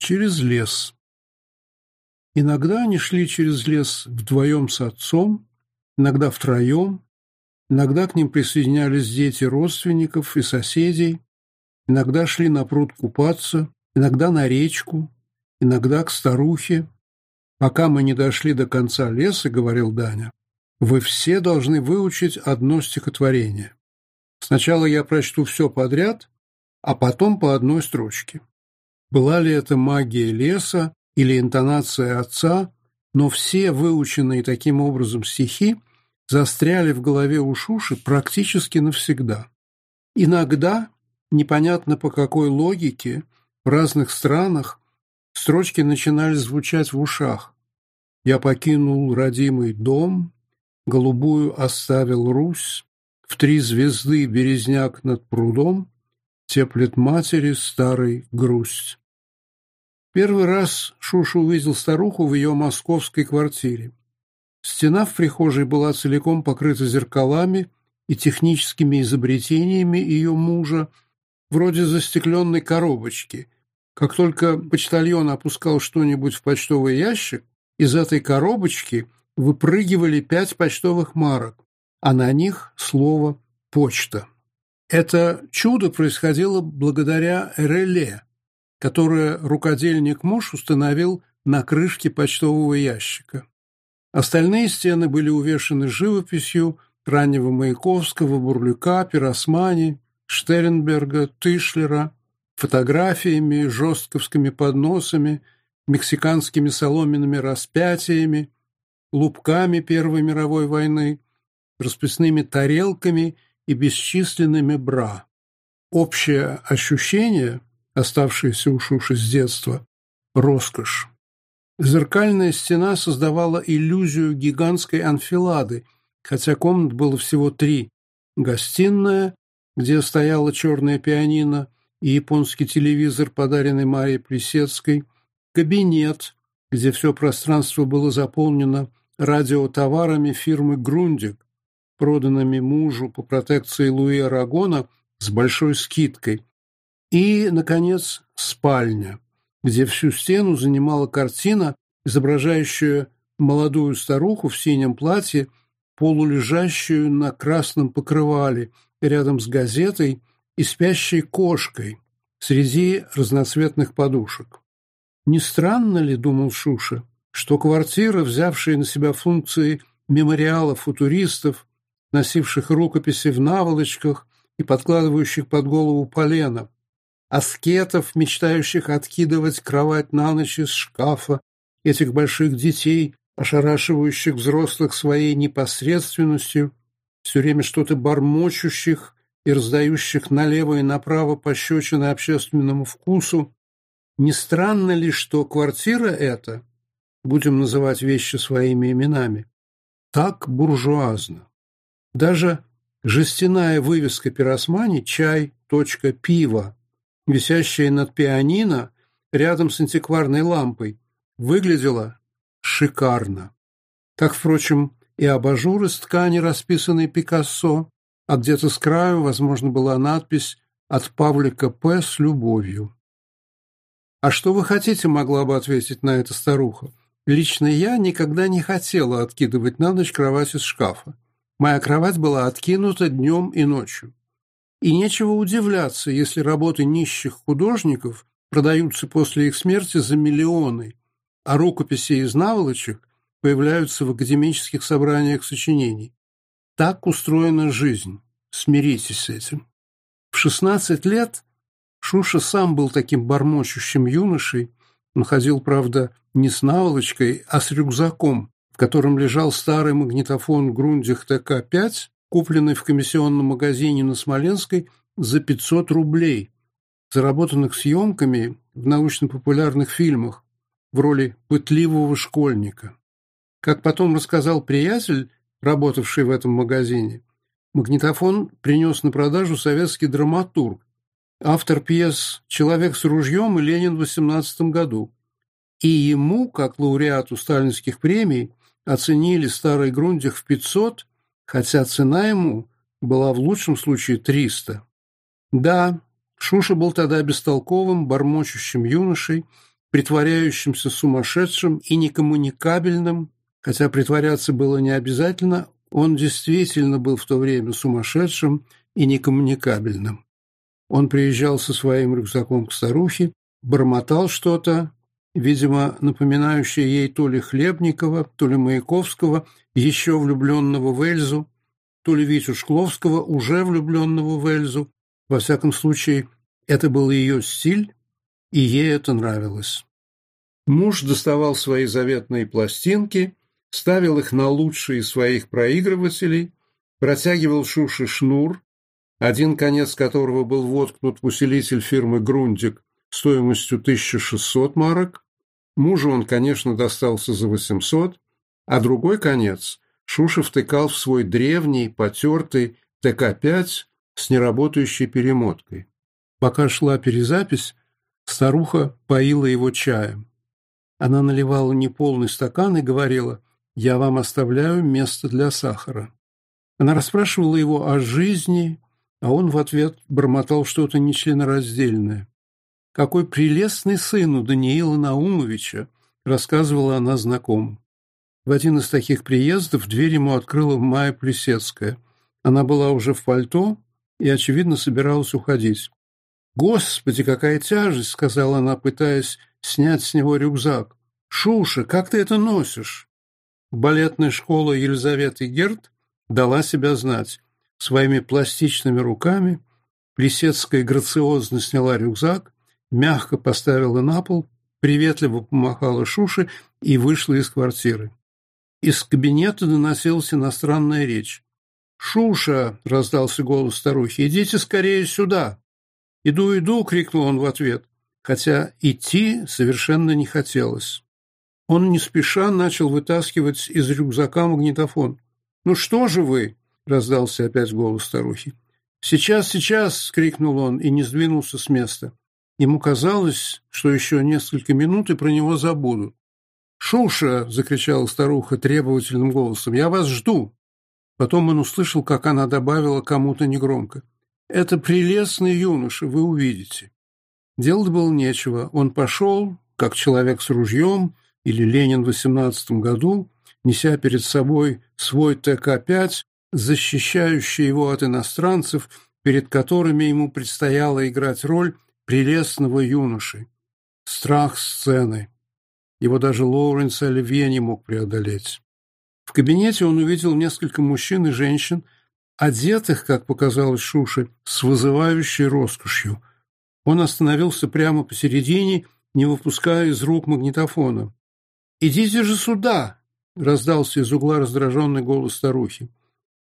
Через лес. Иногда они шли через лес вдвоем с отцом, иногда втроем, иногда к ним присоединялись дети родственников и соседей, иногда шли на пруд купаться, иногда на речку, иногда к старухе. «Пока мы не дошли до конца леса, — говорил Даня, — вы все должны выучить одно стихотворение. Сначала я прочту все подряд, а потом по одной строчке. Была ли это магия леса или интонация отца, но все выученные таким образом стихи застряли в голове у Шуши практически навсегда. Иногда, непонятно по какой логике, в разных странах строчки начинали звучать в ушах. «Я покинул родимый дом», «Голубую оставил Русь», «В три звезды березняк над прудом», теплит матери старый грусть». Первый раз Шуша увидел старуху в ее московской квартире. Стена в прихожей была целиком покрыта зеркалами и техническими изобретениями ее мужа, вроде застекленной коробочки. Как только почтальон опускал что-нибудь в почтовый ящик, из этой коробочки выпрыгивали пять почтовых марок, а на них слово «почта». Это чудо происходило благодаря реле – которое рукодельник-муж установил на крышке почтового ящика. Остальные стены были увешаны живописью раннего Маяковского, Бурлюка, Пиросмани, Штеренберга, Тышлера, фотографиями, жестковскими подносами, мексиканскими соломенными распятиями, лупками Первой мировой войны, расписными тарелками и бесчисленными бра. Общее ощущение – оставшаяся у Шуши с детства, роскошь. Зеркальная стена создавала иллюзию гигантской анфилады, хотя комнат было всего три. Гостиная, где стояла черная пианино и японский телевизор, подаренный Марии Плесецкой, кабинет, где все пространство было заполнено радиотоварами фирмы «Грундик», проданными мужу по протекции Луи Арагона с большой скидкой, и, наконец, спальня, где всю стену занимала картина, изображающая молодую старуху в синем платье, полулежащую на красном покрывале рядом с газетой и спящей кошкой среди разноцветных подушек. «Не странно ли, — думал Шуша, — что квартира, взявшая на себя функции мемориала футуристов, носивших рукописи в наволочках и подкладывающих под голову полено, аскетов, мечтающих откидывать кровать на ночь из шкафа, этих больших детей, ошарашивающих взрослых своей непосредственностью, все время что-то бормочущих и раздающих налево и направо пощечины общественному вкусу, не странно ли, что квартира эта, будем называть вещи своими именами, так буржуазна? Даже жестяная вывеска пиросмани «Чай. Пиво» висящая над пианино рядом с антикварной лампой, выглядела шикарно. Так, впрочем, и абажур с ткани, расписанный Пикассо, а где-то с краю, возможно, была надпись «От Павлика П. с любовью». «А что вы хотите?» – могла бы ответить на это старуха. «Лично я никогда не хотела откидывать на ночь кровать из шкафа. Моя кровать была откинута днем и ночью. И нечего удивляться, если работы нищих художников продаются после их смерти за миллионы, а рукописи из наволочек появляются в академических собраниях сочинений. Так устроена жизнь. Смиритесь с этим. В 16 лет Шуша сам был таким бормочущим юношей, он ходил, правда, не с наволочкой, а с рюкзаком, в котором лежал старый магнитофон Грундих ТК-5 купленный в комиссионном магазине на Смоленской за 500 рублей, заработанных съемками в научно-популярных фильмах в роли пытливого школьника. Как потом рассказал приятель, работавший в этом магазине, магнитофон принес на продажу советский драматург, автор пьес «Человек с ружьем» и «Ленин» в 18 году. И ему, как лауреату сталинских премий, оценили старый Грундих в 500, хотя цена ему была в лучшем случае триста. Да, Шуша был тогда бестолковым, бормочущим юношей, притворяющимся сумасшедшим и некоммуникабельным, хотя притворяться было не обязательно, он действительно был в то время сумасшедшим и некоммуникабельным. Он приезжал со своим рюкзаком к старухе, бормотал что-то, видимо, напоминающее ей то ли Хлебникова, то ли Маяковского, еще влюбленного в Эльзу, то ли Витю Шкловского, уже влюбленного в Эльзу. Во всяком случае, это был ее стиль, и ей это нравилось. Муж доставал свои заветные пластинки, ставил их на лучшие своих проигрывателей, протягивал Шуше шнур, один конец которого был воткнут в усилитель фирмы «Грундик» стоимостью 1600 марок. Мужу он, конечно, достался за 800, а другой конец Шуша втыкал в свой древний, потертый ТК-5 с неработающей перемоткой. Пока шла перезапись, старуха поила его чаем. Она наливала неполный стакан и говорила, «Я вам оставляю место для сахара». Она расспрашивала его о жизни, а он в ответ бормотал что-то нечленораздельное. «Какой прелестный сын у Даниила Наумовича!» — рассказывала она знакомым. В один из таких приездов дверь ему открыла Майя Плесецкая. Она была уже в пальто и, очевидно, собиралась уходить. «Господи, какая тяжесть!» — сказала она, пытаясь снять с него рюкзак. «Шуша, как ты это носишь?» Балетная школа Елизаветы Герт дала себя знать. Своими пластичными руками Плесецкая грациозно сняла рюкзак, мягко поставила на пол, приветливо помахала Шуше и вышла из квартиры. Из кабинета доносилась иностранная речь. «Шуша!» — раздался голос старухи. «Идите скорее сюда!» «Иду, иду!» — крикнул он в ответ, хотя идти совершенно не хотелось. Он не спеша начал вытаскивать из рюкзака магнитофон. «Ну что же вы?» — раздался опять голос старухи. «Сейчас, сейчас!» — крикнул он и не сдвинулся с места. Ему казалось, что еще несколько минут и про него забудут. «Шуша!» — закричала старуха требовательным голосом. «Я вас жду!» Потом он услышал, как она добавила кому-то негромко. «Это прелестный юноша, вы увидите». Делать было нечего. Он пошел, как человек с ружьем, или Ленин в 18 году, неся перед собой свой ТК-5, защищающий его от иностранцев, перед которыми ему предстояло играть роль прелестного юноши. Страх сцены. Его даже Лоуренс Оливье не мог преодолеть. В кабинете он увидел несколько мужчин и женщин, одетых, как показалось Шуше, с вызывающей роскошью. Он остановился прямо посередине, не выпуская из рук магнитофона. «Идите же сюда!» — раздался из угла раздраженный голос старухи.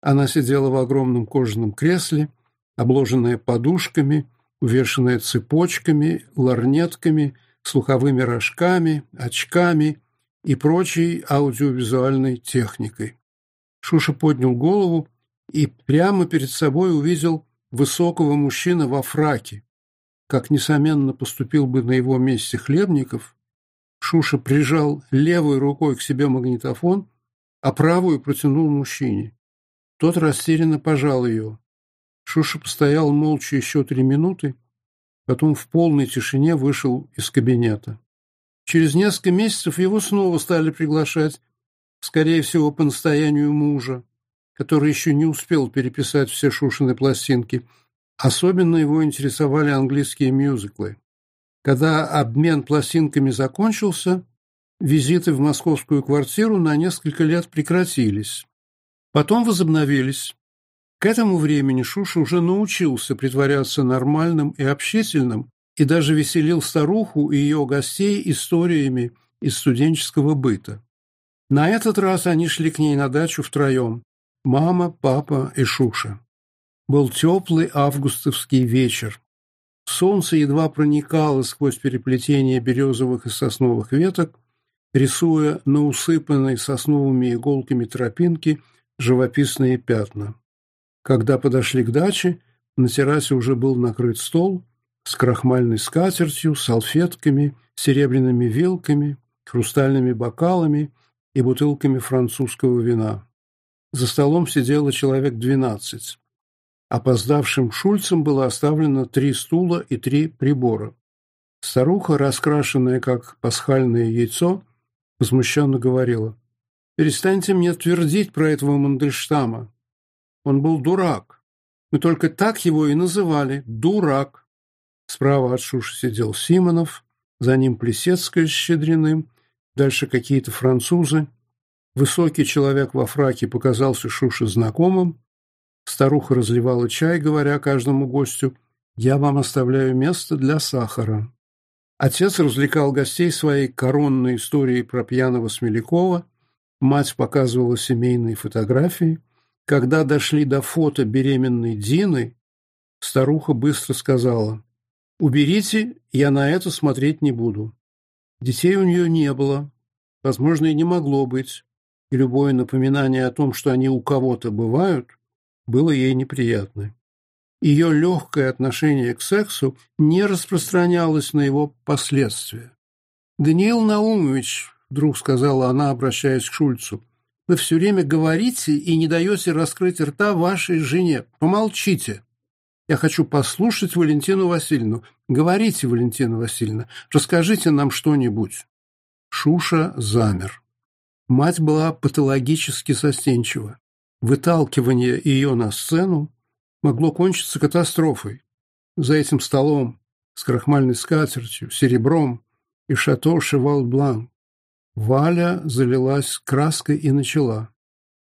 Она сидела в огромном кожаном кресле, обложенная подушками, увешанная цепочками, ларнетками — слуховыми рожками, очками и прочей аудиовизуальной техникой. Шуша поднял голову и прямо перед собой увидел высокого мужчину во фраке. Как несомненно поступил бы на его месте Хлебников, Шуша прижал левой рукой к себе магнитофон, а правую протянул мужчине. Тот растерянно пожал ее. Шуша постоял молча еще три минуты, Потом в полной тишине вышел из кабинета. Через несколько месяцев его снова стали приглашать, скорее всего, по настоянию мужа, который еще не успел переписать все Шушины пластинки. Особенно его интересовали английские мюзиклы. Когда обмен пластинками закончился, визиты в московскую квартиру на несколько лет прекратились. Потом возобновились. К этому времени Шуша уже научился притворяться нормальным и общительным и даже веселил старуху и ее гостей историями из студенческого быта. На этот раз они шли к ней на дачу втроем – мама, папа и Шуша. Был теплый августовский вечер. Солнце едва проникало сквозь переплетение березовых и сосновых веток, рисуя на усыпанной сосновыми иголками тропинки живописные пятна. Когда подошли к даче, на террасе уже был накрыт стол с крахмальной скатертью, салфетками, серебряными вилками, хрустальными бокалами и бутылками французского вина. За столом сидело человек двенадцать. Опоздавшим Шульцем было оставлено три стула и три прибора. Старуха, раскрашенная как пасхальное яйцо, возмущенно говорила, «Перестаньте мне твердить про этого Мандельштама. Он был дурак. Мы только так его и называли – дурак. Справа от Шуши сидел Симонов, за ним Плесецкая с Щедриным, дальше какие-то французы. Высокий человек во фраке показался Шуше знакомым. Старуха разливала чай, говоря каждому гостю «Я вам оставляю место для сахара». Отец развлекал гостей своей коронной историей про пьяного Смелякова, мать показывала семейные фотографии – когда дошли до фото беременной Дины, старуха быстро сказала, «Уберите, я на это смотреть не буду». Детей у нее не было, возможно, и не могло быть, и любое напоминание о том, что они у кого-то бывают, было ей неприятно. Ее легкое отношение к сексу не распространялось на его последствия. «Даниил Наумович», — вдруг сказала она, обращаясь к Шульцу, вы все время говорите и не даете раскрыть рта вашей жене. Помолчите. Я хочу послушать Валентину Васильевну. Говорите, Валентина Васильевна, расскажите нам что-нибудь». Шуша замер. Мать была патологически застенчива. Выталкивание ее на сцену могло кончиться катастрофой. За этим столом с крахмальной скатертью, серебром и шато Шевал Блан. Валя залилась краской и начала.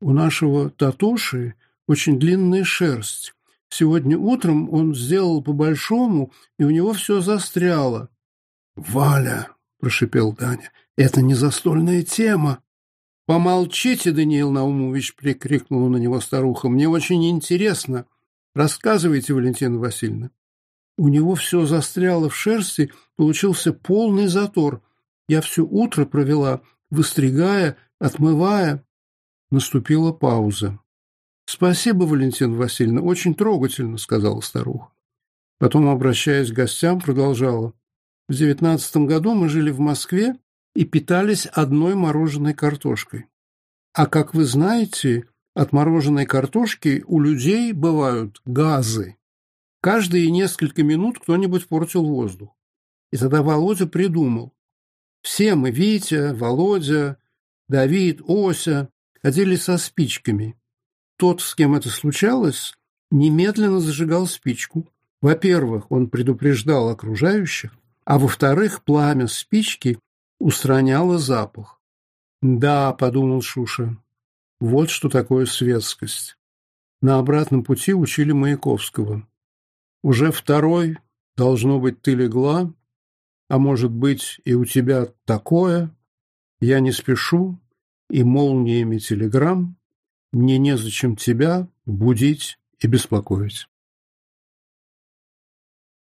«У нашего Татоши очень длинная шерсть. Сегодня утром он сделал по-большому, и у него все застряло». «Валя!» – прошипел Даня. «Это не застольная тема!» «Помолчите, Даниил Наумович!» – прикрикнула на него старуха. «Мне очень интересно. Рассказывайте, Валентина Васильевна». У него все застряло в шерсти, получился полный затор – я все утро провела, выстригая, отмывая. Наступила пауза. «Спасибо, Валентина Васильевна, очень трогательно», — сказала старуха. Потом, обращаясь к гостям, продолжала. «В девятнадцатом году мы жили в Москве и питались одной мороженой картошкой. А, как вы знаете, от мороженой картошки у людей бывают газы. Каждые несколько минут кто-нибудь портил воздух. И тогда Володя придумал. Все мы, Витя, Володя, Давид, Ося, ходили со спичками. Тот, с кем это случалось, немедленно зажигал спичку. Во-первых, он предупреждал окружающих, а во-вторых, пламя спички устраняло запах. «Да», — подумал Шуша, — «вот что такое светскость». На обратном пути учили Маяковского. «Уже второй, должно быть, ты легла, а может быть и у тебя такое, я не спешу, и молниями телеграмм мне незачем тебя будить и беспокоить.